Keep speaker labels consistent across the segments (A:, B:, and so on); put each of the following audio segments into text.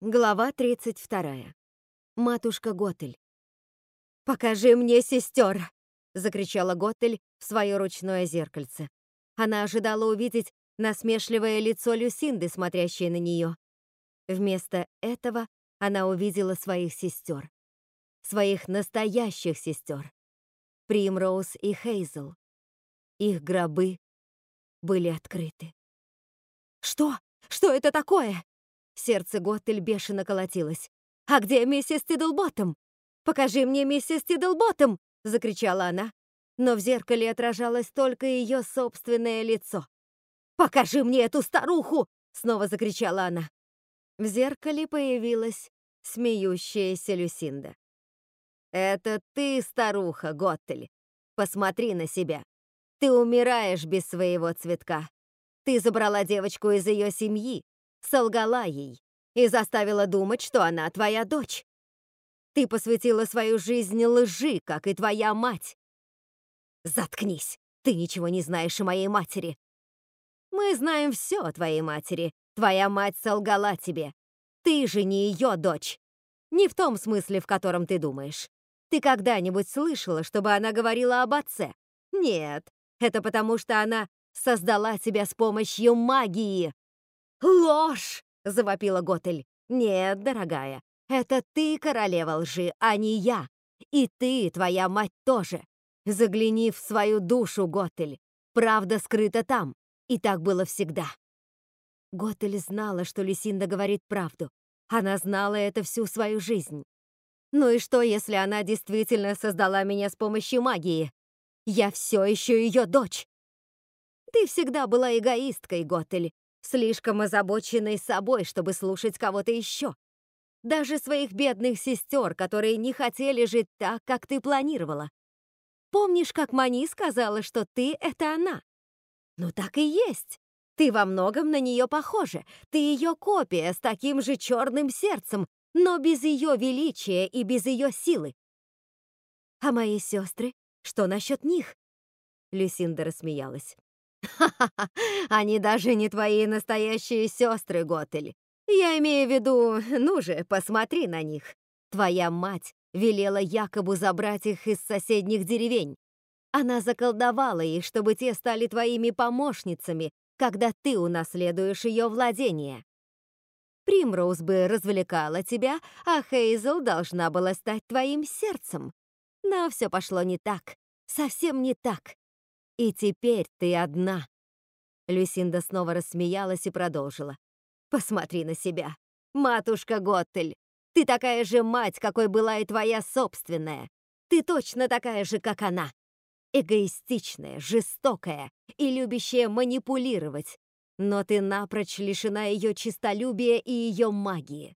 A: Глава 32. Матушка Готель. «Покажи мне сестер!» — закричала Готель в свое ручное зеркальце. Она ожидала увидеть насмешливое лицо Люсинды, смотрящее на нее. Вместо этого она увидела своих сестер. Своих настоящих сестер. Примроуз и Хейзел. Их гробы были открыты. «Что? Что это такое?» Сердце Готтель бешено колотилось. «А где миссис Тиддлботтом? Покажи мне миссис Тиддлботтом!» — закричала она. Но в зеркале отражалось только ее собственное лицо. «Покажи мне эту старуху!» — снова закричала она. В зеркале появилась смеющаяся Люсинда. «Это ты, старуха, Готтель. Посмотри на себя. Ты умираешь без своего цветка. Ты забрала девочку из ее семьи, солгала ей и заставила думать, что она твоя дочь. Ты посвятила свою жизнь лжи, как и твоя мать. Заткнись, ты ничего не знаешь о моей матери. Мы знаем все о твоей матери. Твоя мать солгала тебе. Ты же не ее дочь. Не в том смысле, в котором ты думаешь. Ты когда-нибудь слышала, чтобы она говорила об отце? Нет, это потому что она создала тебя с помощью магии. «Ложь!» — завопила Готель. «Нет, дорогая, это ты королева лжи, а не я. И ты, твоя мать тоже. Загляни в свою душу, Готель. Правда скрыта там. И так было всегда». Готель знала, что Люсинда говорит правду. Она знала это всю свою жизнь. Ну и что, если она действительно создала меня с помощью магии? Я все еще ее дочь. Ты всегда была эгоисткой, Готель, слишком озабоченной собой, чтобы слушать кого-то еще. Даже своих бедных сестер, которые не хотели жить так, как ты планировала. Помнишь, как Мани сказала, что ты — это она? Ну так и есть. Ты во многом на нее похожа. Ты ее копия с таким же черным сердцем, но без ее величия и без ее силы. А мои сестры? Что насчет них? Люсинда рассмеялась. Они даже не твои настоящие сестры, Готель. Я имею в виду, ну же, посмотри на них. Твоя мать велела Якобу забрать их из соседних деревень. Она заколдовала их, чтобы те стали твоими помощницами, когда ты унаследуешь ее владение. Примроуз бы развлекала тебя, а Хейзел должна была стать твоим сердцем. Но все пошло не так, совсем не так. И теперь ты одна. Люсинда снова рассмеялась и продолжила. Посмотри на себя. Матушка Готтель, ты такая же мать, какой была и твоя собственная. Ты точно такая же, как она. Эгоистичная, жестокая и любящая манипулировать. Но ты напрочь лишена ее честолюбия и ее магии.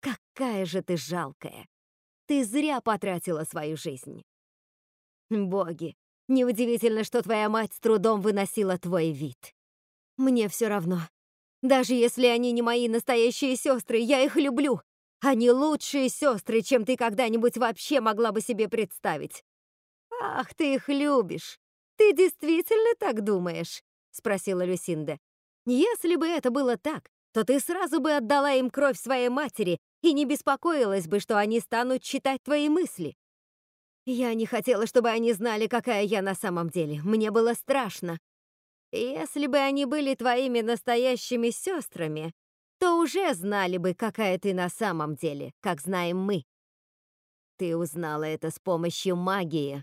A: Какая же ты жалкая. Ты зря потратила свою жизнь. Боги, Неудивительно, что твоя мать с трудом выносила твой вид. Мне все равно. Даже если они не мои настоящие сестры, я их люблю. Они лучшие сестры, чем ты когда-нибудь вообще могла бы себе представить. Ах, ты их любишь. Ты действительно так думаешь? Спросила Люсинда. Если бы это было так, то ты сразу бы отдала им кровь своей матери и не беспокоилась бы, что они станут читать твои мысли. Я не хотела, чтобы они знали, какая я на самом деле. Мне было страшно. Если бы они были твоими настоящими сестрами, то уже знали бы, какая ты на самом деле, как знаем мы. Ты узнала это с помощью магии.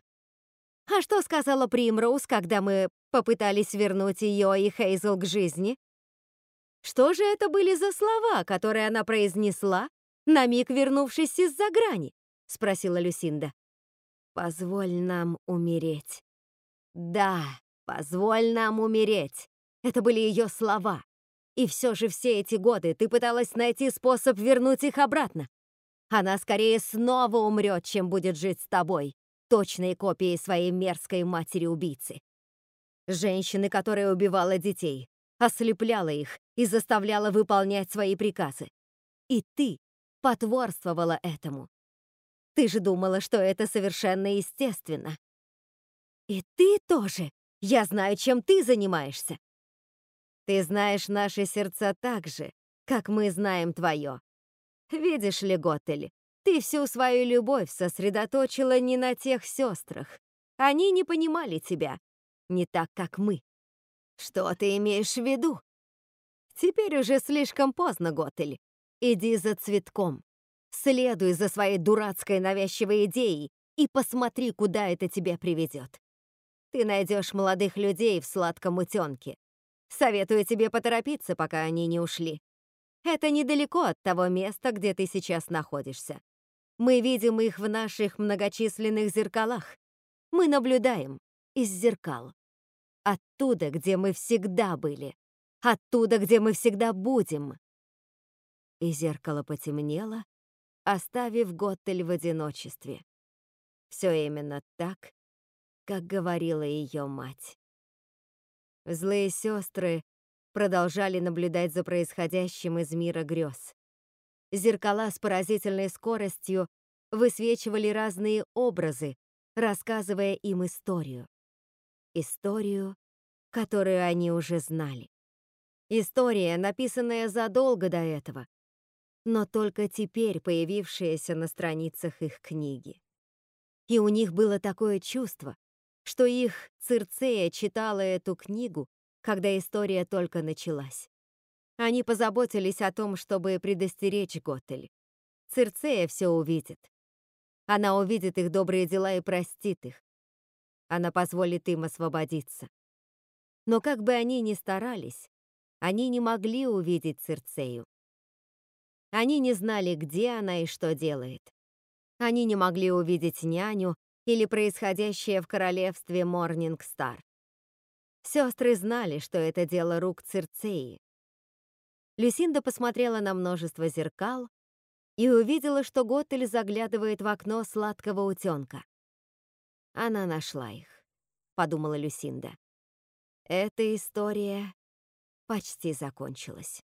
A: А что сказала Примроуз, когда мы попытались вернуть ее и Хейзел к жизни? Что же это были за слова, которые она произнесла, на миг вернувшись из-за грани? Спросила Люсинда. Позволь нам умереть. Да, позволь нам умереть. Это были ее слова. И все же все эти годы ты пыталась найти способ вернуть их обратно. Она скорее снова умрет, чем будет жить с тобой, точной копией своей мерзкой матери-убийцы. Женщины, которая убивала детей, ослепляла их и заставляла выполнять свои приказы. И ты потворствовала этому. Ты же думала, что это совершенно естественно. И ты тоже. Я знаю, чем ты занимаешься. Ты знаешь наши сердца так же, как мы знаем твое. Видишь ли, Готель, ты всю свою любовь сосредоточила не на тех сестрах. Они не понимали тебя, не так, как мы. Что ты имеешь в виду? Теперь уже слишком поздно, Готель. Иди за цветком. Следуй за своей дурацкой навязчивой идеей и посмотри, куда это тебя приведет. Ты найдешь молодых людей в сладком утенке. Советую тебе поторопиться, пока они не ушли. Это недалеко от того места, где ты сейчас находишься. Мы видим их в наших многочисленных зеркалах. Мы наблюдаем из зеркал. Оттуда, где мы всегда были. Оттуда, где мы всегда будем. И зеркало потемнело, оставив Готтель в одиночестве. Все именно так, как говорила ее мать. Злые сестры продолжали наблюдать за происходящим из мира грез. Зеркала с поразительной скоростью высвечивали разные образы, рассказывая им историю. Историю, которую они уже знали. История, написанная задолго до этого, но только теперь появившаяся на страницах их книги. И у них было такое чувство, что их Цирцея читала эту книгу, когда история только началась. Они позаботились о том, чтобы предостеречь Готель. Цирцея все увидит. Она увидит их добрые дела и простит их. Она позволит им освободиться. Но как бы они ни старались, они не могли увидеть Цирцею. Они не знали, где она и что делает. Они не могли увидеть няню или происходящее в королевстве Морнингстар. Сестры знали, что это дело рук Цирцеи, Люсинда посмотрела на множество зеркал и увидела, что Готель заглядывает в окно сладкого утенка. Она нашла их, подумала Люсинда. Эта история почти закончилась.